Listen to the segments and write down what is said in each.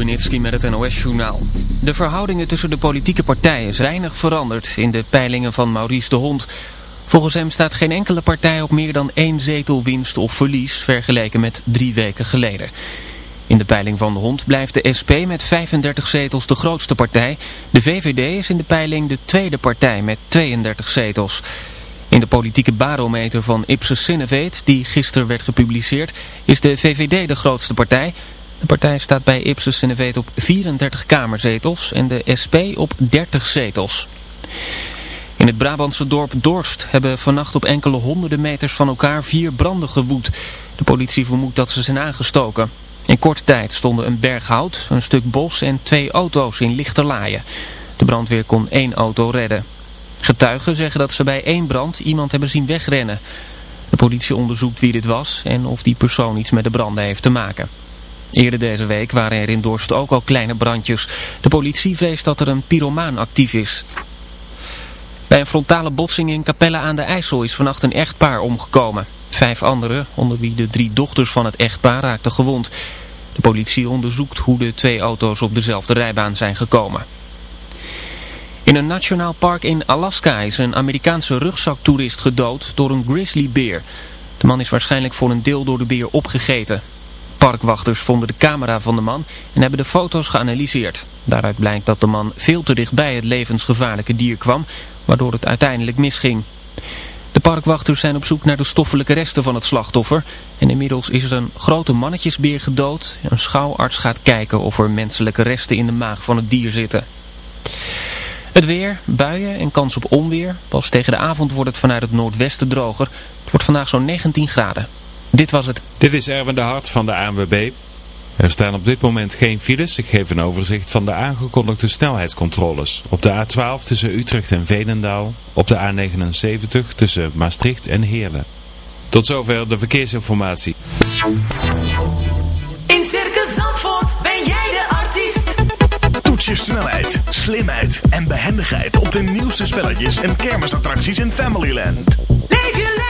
Stubenitski met het NOS-journaal. De verhoudingen tussen de politieke partijen zijn veranderd in de peilingen van Maurice de Hond. Volgens hem staat geen enkele partij op meer dan één zetel winst of verlies vergeleken met drie weken geleden. In de peiling van de Hond blijft de SP met 35 zetels de grootste partij. De VVD is in de peiling de tweede partij met 32 zetels. In de politieke barometer van Ipsos Sineveet, die gisteren werd gepubliceerd, is de VVD de grootste partij. De partij staat bij Ipsos Sineveet op 34 kamerzetels en de SP op 30 zetels. In het Brabantse dorp Dorst hebben vannacht op enkele honderden meters van elkaar vier branden gewoed. De politie vermoedt dat ze zijn aangestoken. In korte tijd stonden een berg hout, een stuk bos en twee auto's in lichterlaaien. De brandweer kon één auto redden. Getuigen zeggen dat ze bij één brand iemand hebben zien wegrennen. De politie onderzoekt wie dit was en of die persoon iets met de branden heeft te maken. Eerder deze week waren er in Dorst ook al kleine brandjes. De politie vreest dat er een pyromaan actief is. Bij een frontale botsing in Capelle aan de IJssel is vannacht een echtpaar omgekomen. Vijf anderen, onder wie de drie dochters van het echtpaar, raakten gewond. De politie onderzoekt hoe de twee auto's op dezelfde rijbaan zijn gekomen. In een nationaal park in Alaska is een Amerikaanse rugzaktoerist gedood door een grizzlybeer. De man is waarschijnlijk voor een deel door de beer opgegeten. Parkwachters vonden de camera van de man en hebben de foto's geanalyseerd. Daaruit blijkt dat de man veel te dichtbij het levensgevaarlijke dier kwam, waardoor het uiteindelijk misging. De parkwachters zijn op zoek naar de stoffelijke resten van het slachtoffer. En inmiddels is er een grote mannetjesbeer gedood. Een schouwarts gaat kijken of er menselijke resten in de maag van het dier zitten. Het weer, buien en kans op onweer. Pas tegen de avond wordt het vanuit het noordwesten droger. Het wordt vandaag zo'n 19 graden. Dit was het. Dit is Erwin de Hart van de ANWB. Er staan op dit moment geen files. Ik geef een overzicht van de aangekondigde snelheidscontroles. Op de A12 tussen Utrecht en Veenendaal. Op de A79 tussen Maastricht en Heerlen. Tot zover de verkeersinformatie. In Circus Zandvoort ben jij de artiest. Toets je snelheid, slimheid en behendigheid op de nieuwste spelletjes en kermisattracties in Familyland. Leef je lekker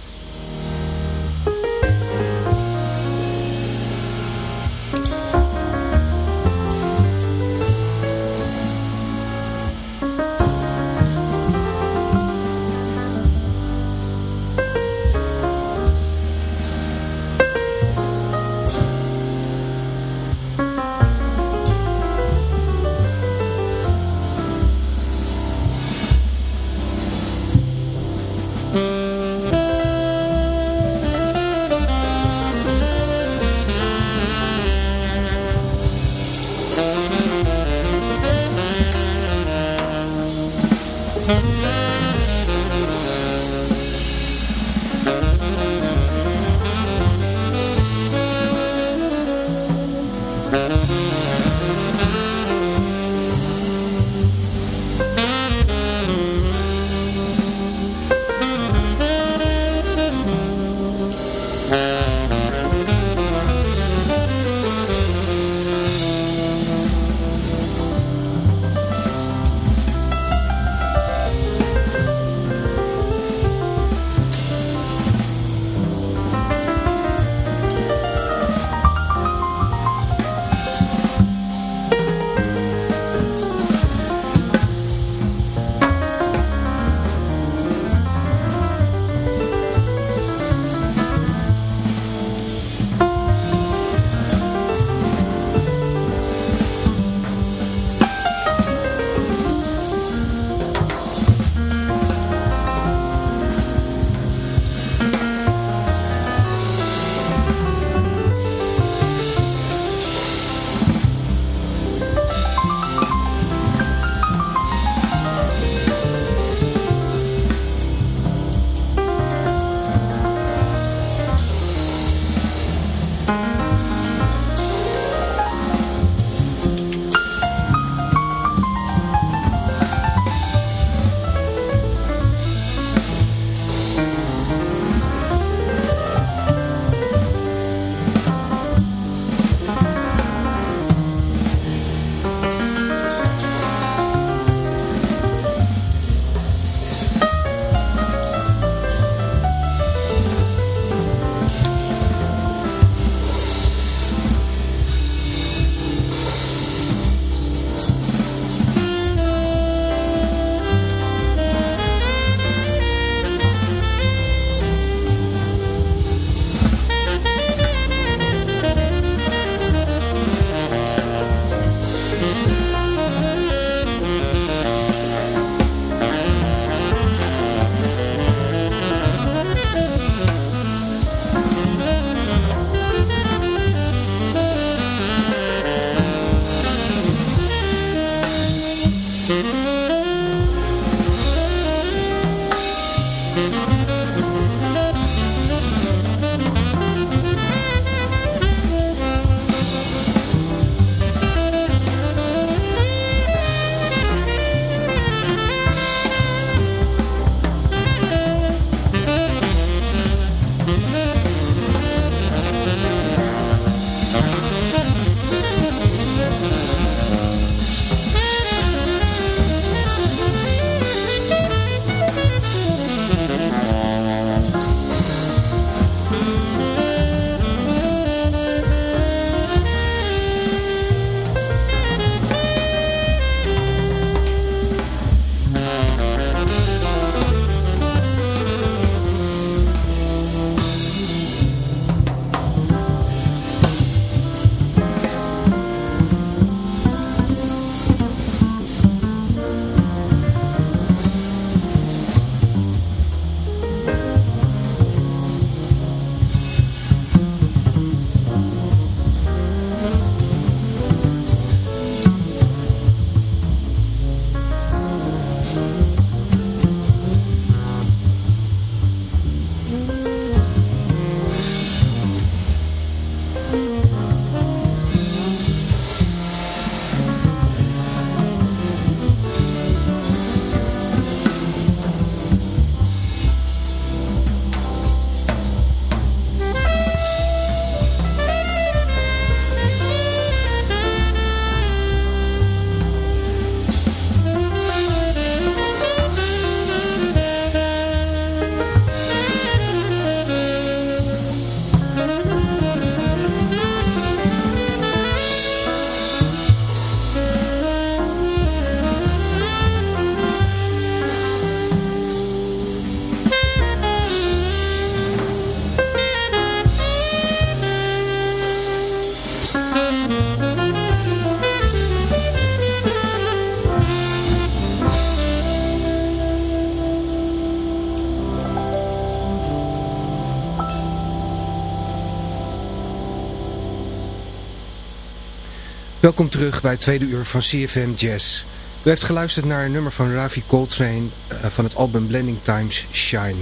Welkom terug bij het tweede uur van CFM Jazz. U heeft geluisterd naar een nummer van Ravi Coltrane uh, van het album Blending Times Shine.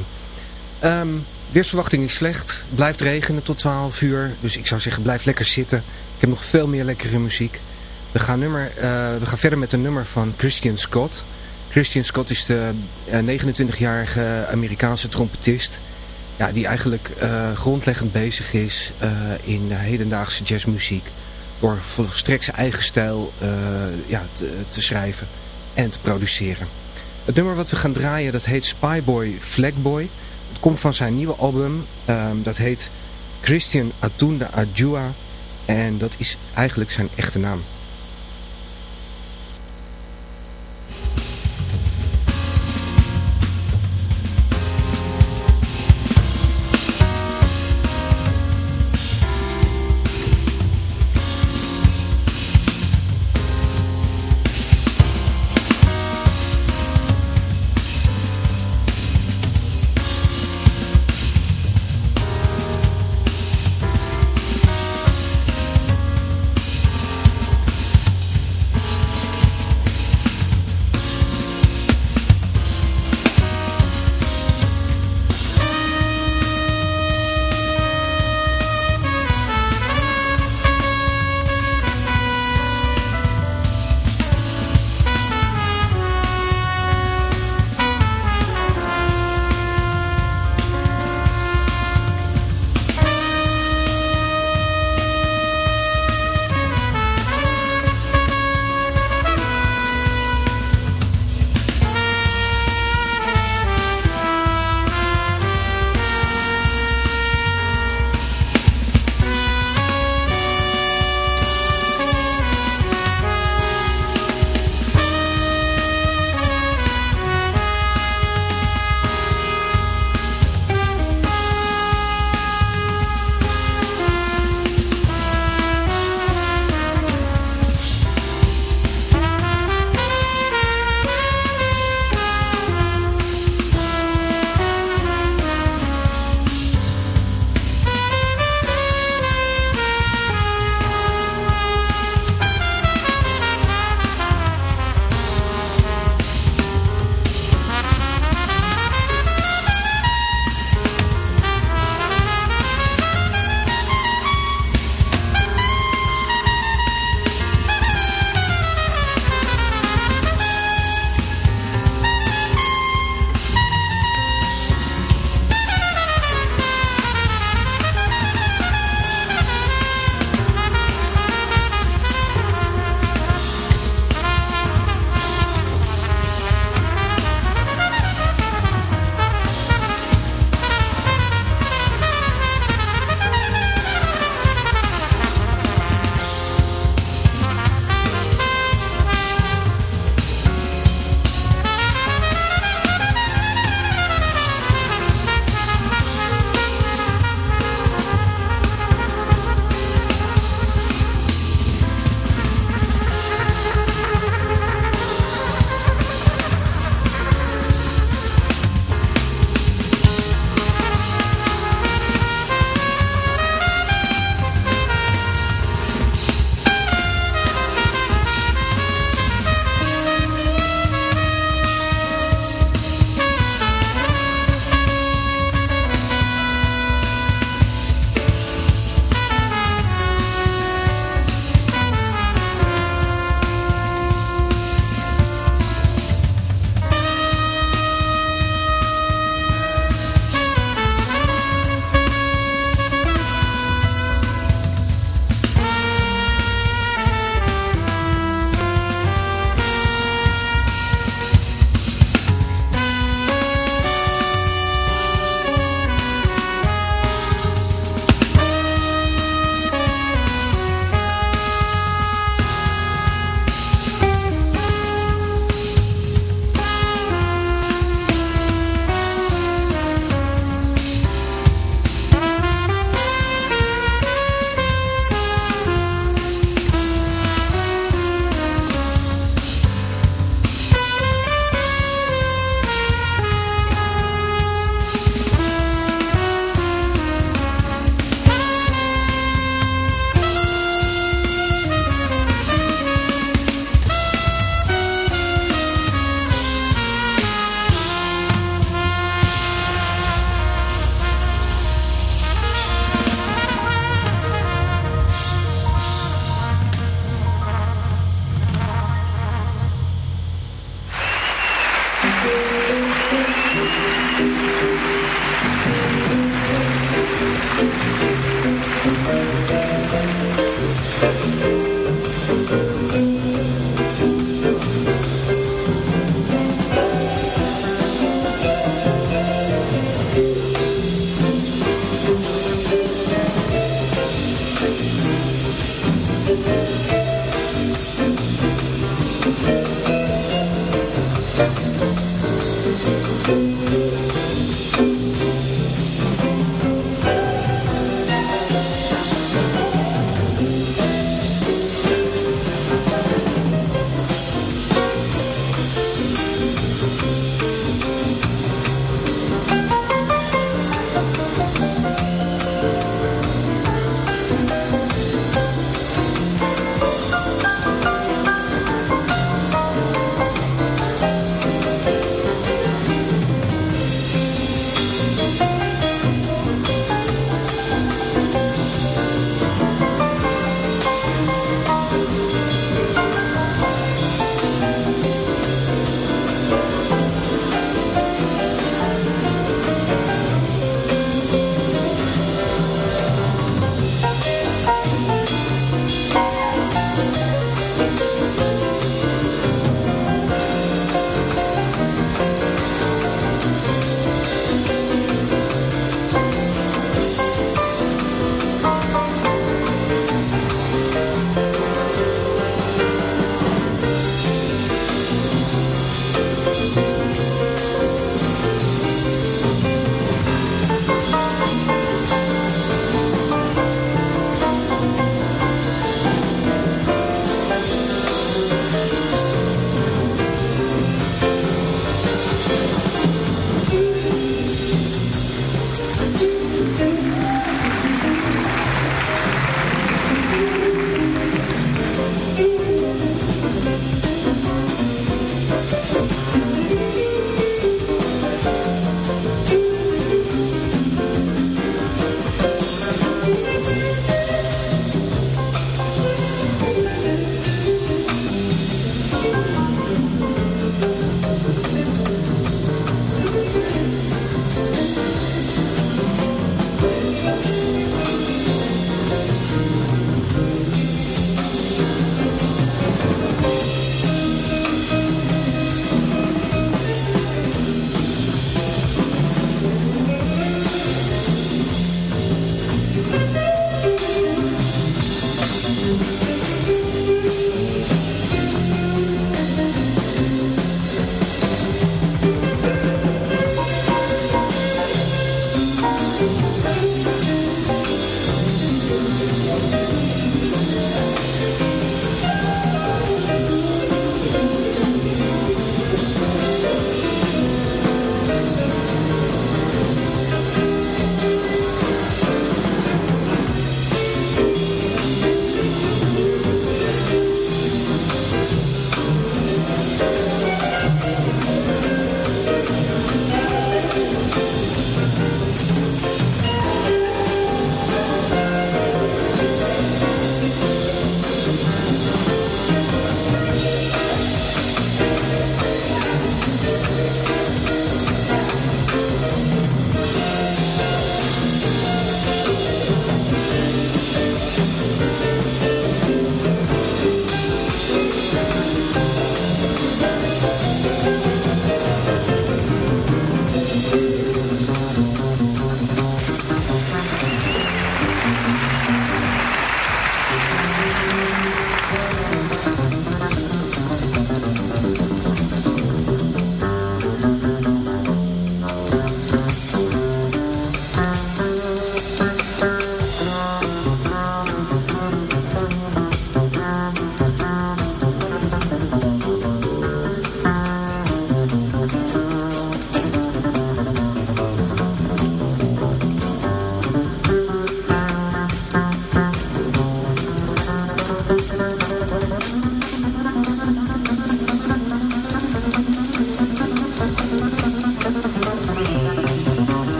Um, weersverwachting is slecht, blijft regenen tot 12 uur, dus ik zou zeggen blijf lekker zitten. Ik heb nog veel meer lekkere muziek. We gaan, nummer, uh, we gaan verder met een nummer van Christian Scott. Christian Scott is de uh, 29-jarige Amerikaanse trompetist. Ja, die eigenlijk grondleggend bezig is in hedendaagse jazzmuziek door volstrekt zijn eigen stijl uh, ja, te, te, schrijven en te produceren. Het nummer wat we gaan draaien, dat heet Spyboy Flagboy. Het komt van zijn nieuwe album, um, dat heet Christian Atunda Adjua. En dat is eigenlijk zijn echte naam.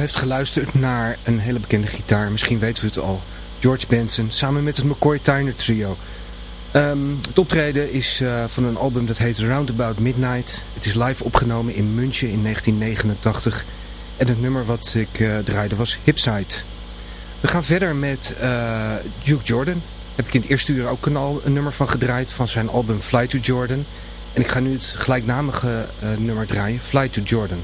Heeft geluisterd naar een hele bekende gitaar, misschien weten we het al. George Benson, samen met het McCoy Tyner Trio. Ehm, het optreden is eh, van een album dat heet Roundabout Midnight. Het is live opgenomen in München in 1989. En het nummer wat ik uh, draaide was Hipside. We gaan verder met uh, Duke Jordan. Heb ik in het eerste uur ook een, een nummer van gedraaid van zijn album Fly to Jordan. En ik ga nu het gelijknamige nummer draaien, Fly to Jordan.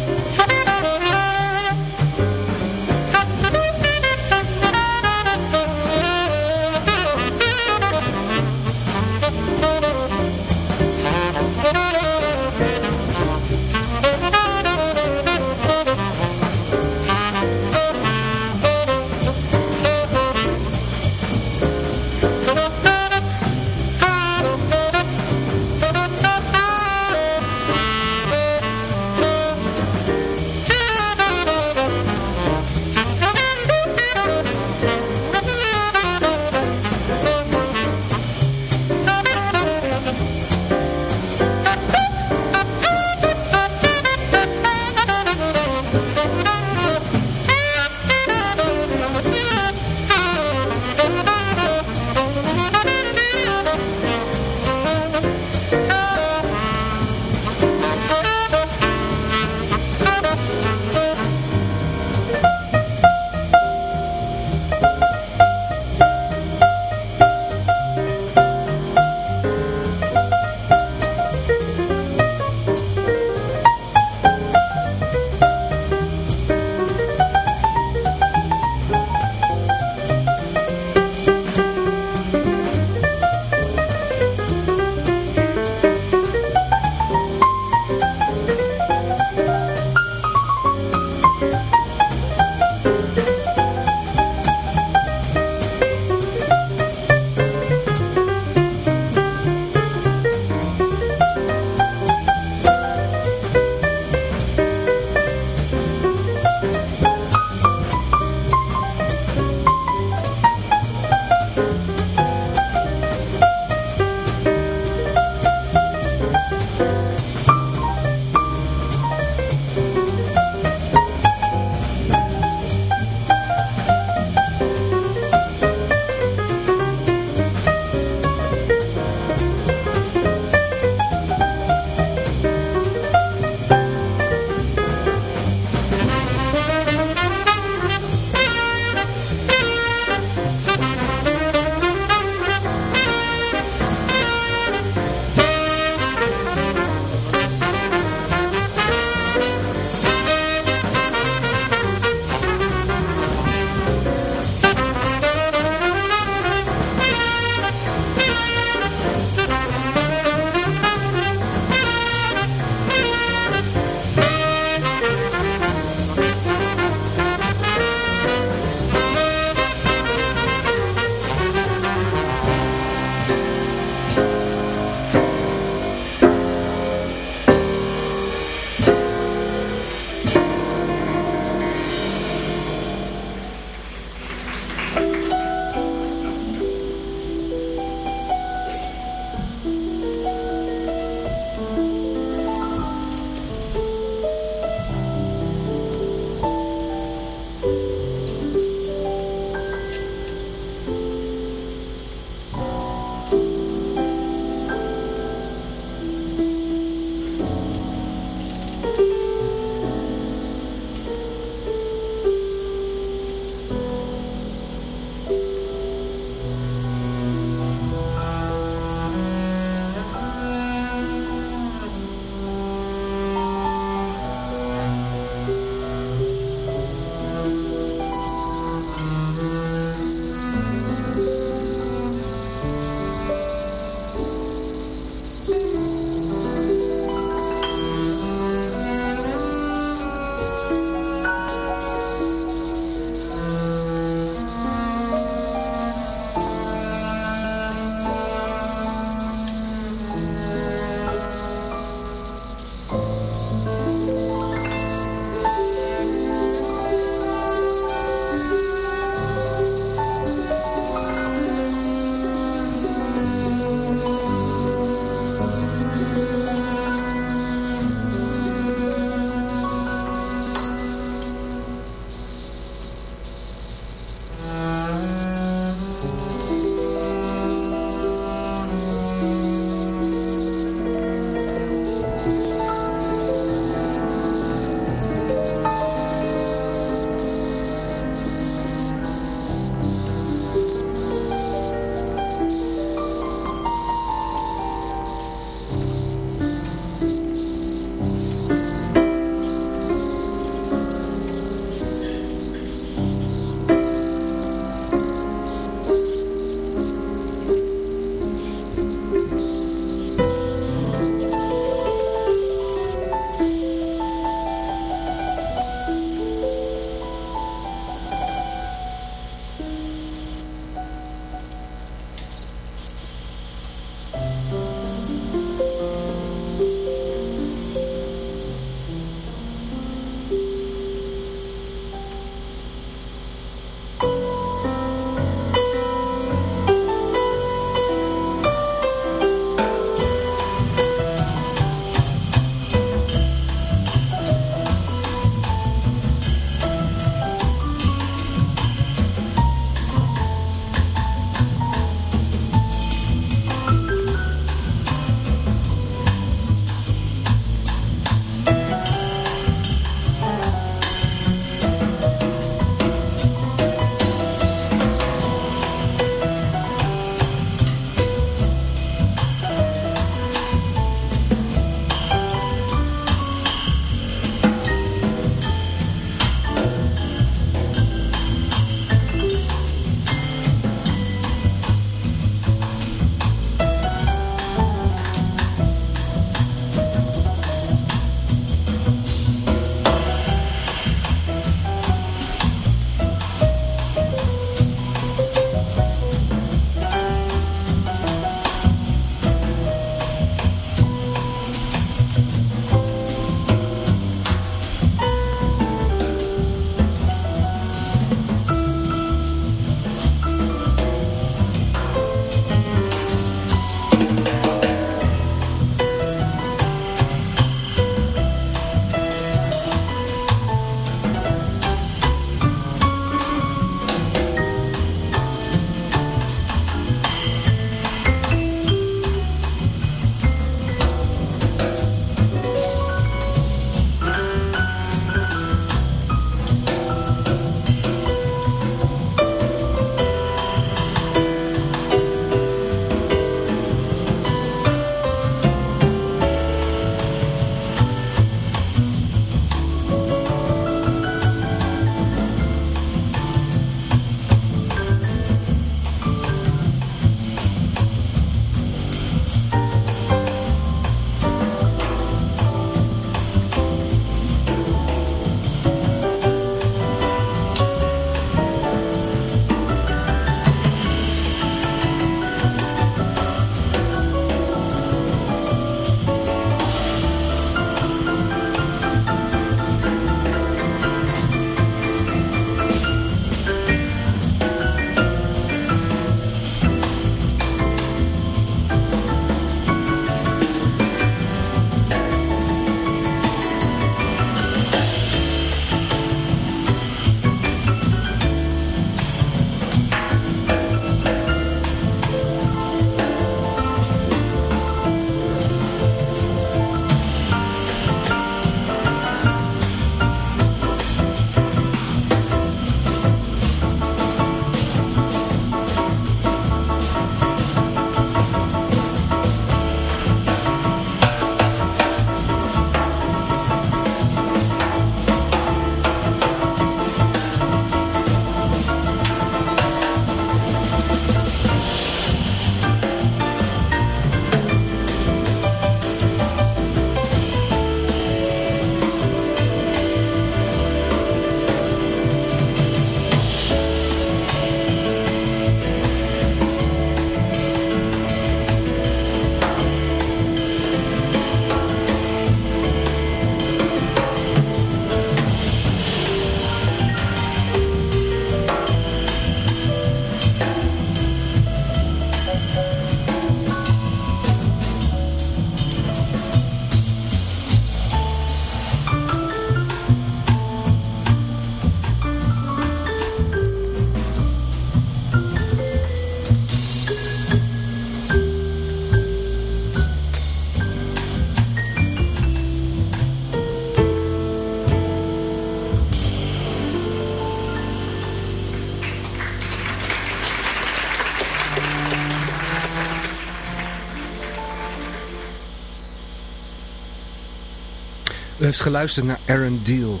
Heeft geluisterd naar Aaron Deal,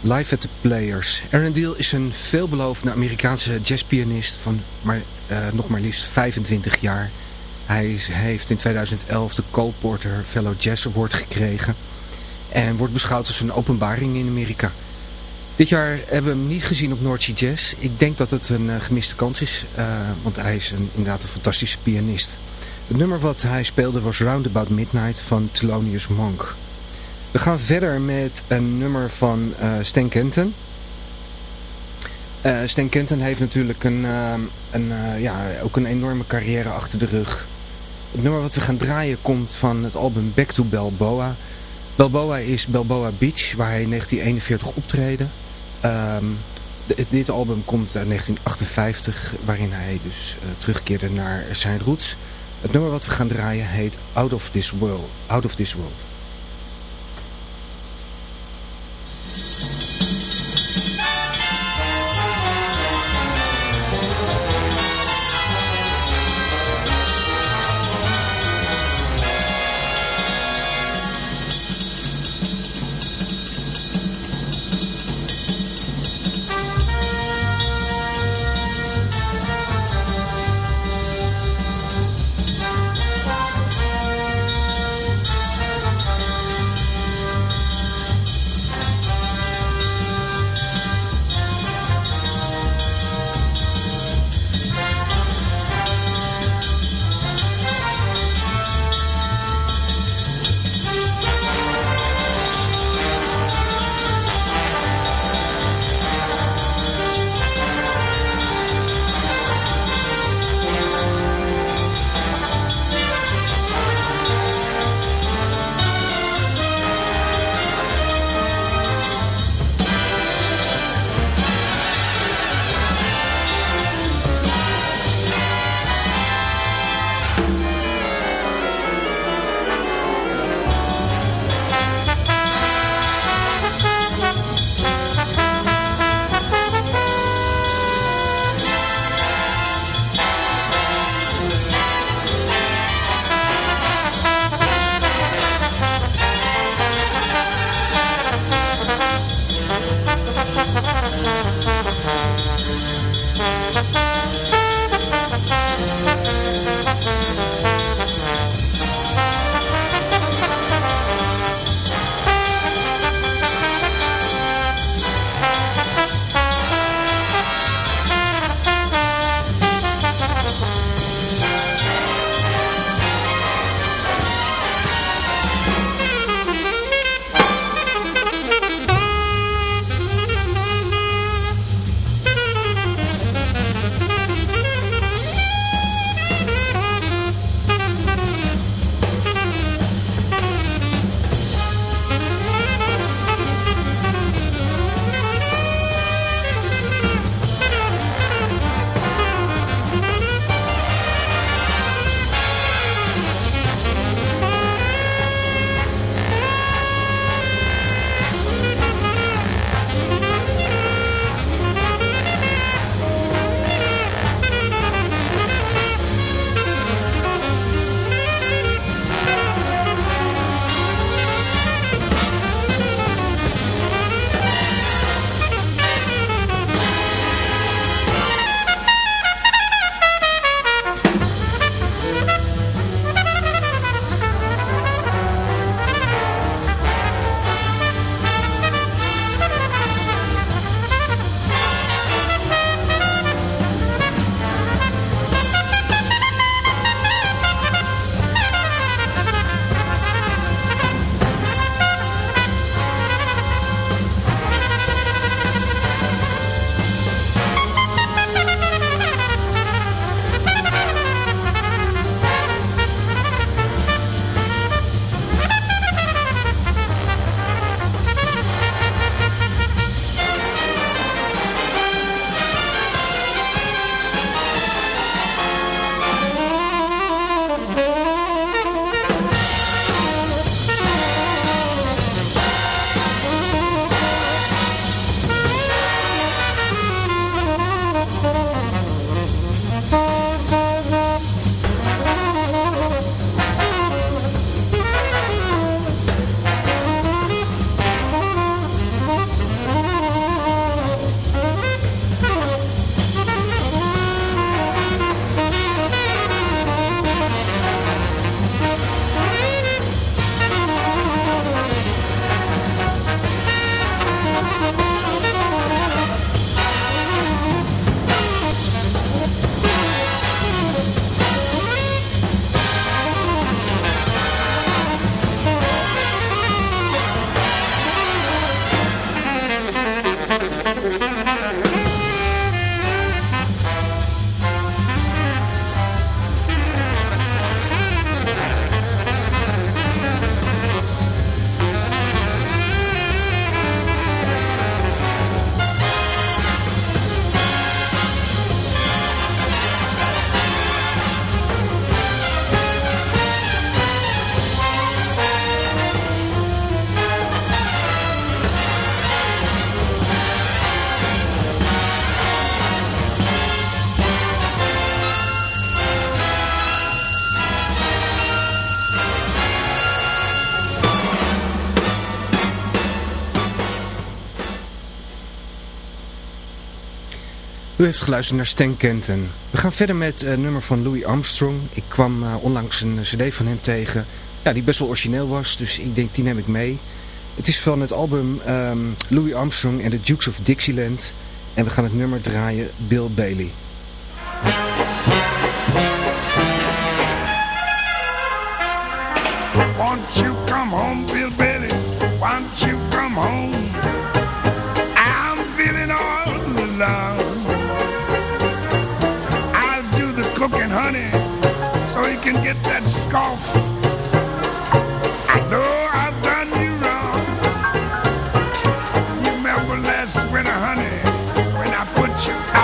Live at the Players. Aaron Deal is een veelbelovende Amerikaanse jazzpianist van maar, uh, nog maar liefst 25 jaar. Hij heeft in 2011 de Cole Porter Fellow Jazz Award gekregen en wordt beschouwd als een openbaring in Amerika. Dit jaar hebben we hem niet gezien op Noordzee Jazz. Ik denk dat het een uh, gemiste kans is, uh, want hij is inderdaad een fantastische pianist. Het nummer wat hij speelde was Roundabout Midnight van Thelonious Monk. We gaan verder met een nummer van uh, Stan Kenton. Uh, Stan Kenton heeft natuurlijk een, uh, een, ja, ook een enorme carrière achter de rug. Het nummer wat we gaan draaien komt van het album Back to Balboa. Balboa is Balboa Beach, waar hij in 1941 optreden. Um, de, dit album komt uit 1958, waarin hij dus terugkeerde naar zijn roots. Het nummer wat we gaan draaien heet Out of This World. Out of This World. U heeft geluisterd naar Stan Kenton. We gaan verder met een nummer van Louis Armstrong. Ik kwam uh, onlangs een cd van hem tegen, ja, die best wel origineel was, dus ik denk die neem ik mee. Het is van het album um, Louis Armstrong en the Dukes of Dixieland. En we gaan het nummer draaien, Bill Bailey. Honey, so you can get that scoff. I know I've done you wrong. You remember last winter, honey, when I put you out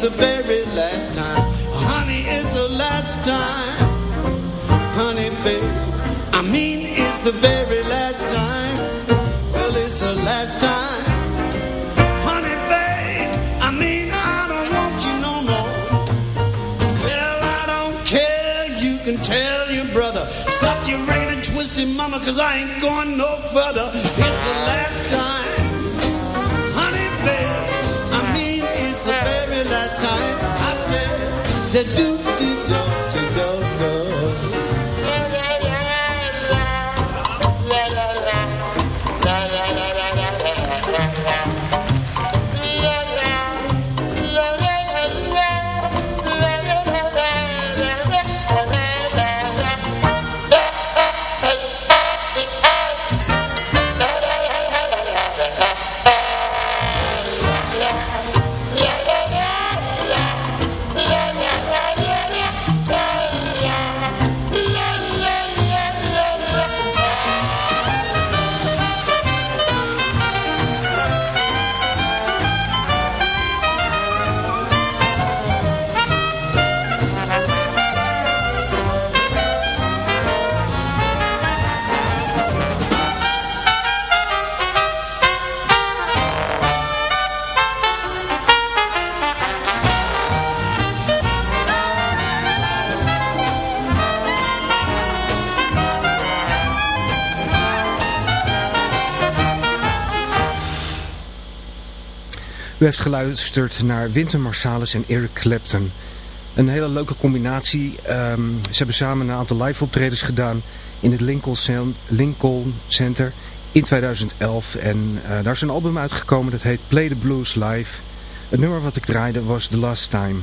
the very heeft geluisterd naar Winter Marsalis en Eric Clapton. Een hele leuke combinatie. Ehm, ze hebben samen een aantal live optredens gedaan in het Lincoln, Cen- Lincoln Center in 2011. En eh, daar is een album uitgekomen dat heet Play the Blues Live. Het nummer wat ik draaide was The Last Time.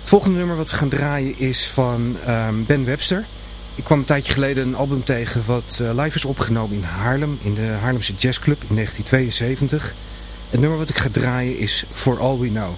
Het volgende nummer wat we gaan draaien is van ehm, Ben Webster. Ik kwam een tijdje geleden een album tegen wat eh, live is opgenomen in Haarlem, in de Haarlemse Jazz Club in 1972. Het nummer wat ik ga draaien is For All We Know.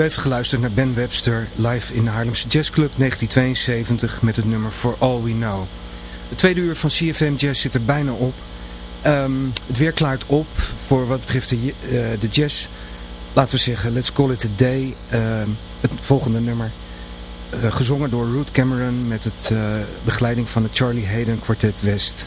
U heeft geluisterd naar Ben Webster live in de Haarlemse Jazz Club 1972 met het nummer For All We Know. Het tweede uur van CFM Jazz zit er bijna op. Ehm, het weer klaart op voor wat betreft de, eh, de jazz. Laten we zeggen, let's call it a day. Ehm, het volgende nummer. eh, gezongen door Ruth Cameron met het eh, begeleiding van het Charlie Hayden Quartet West.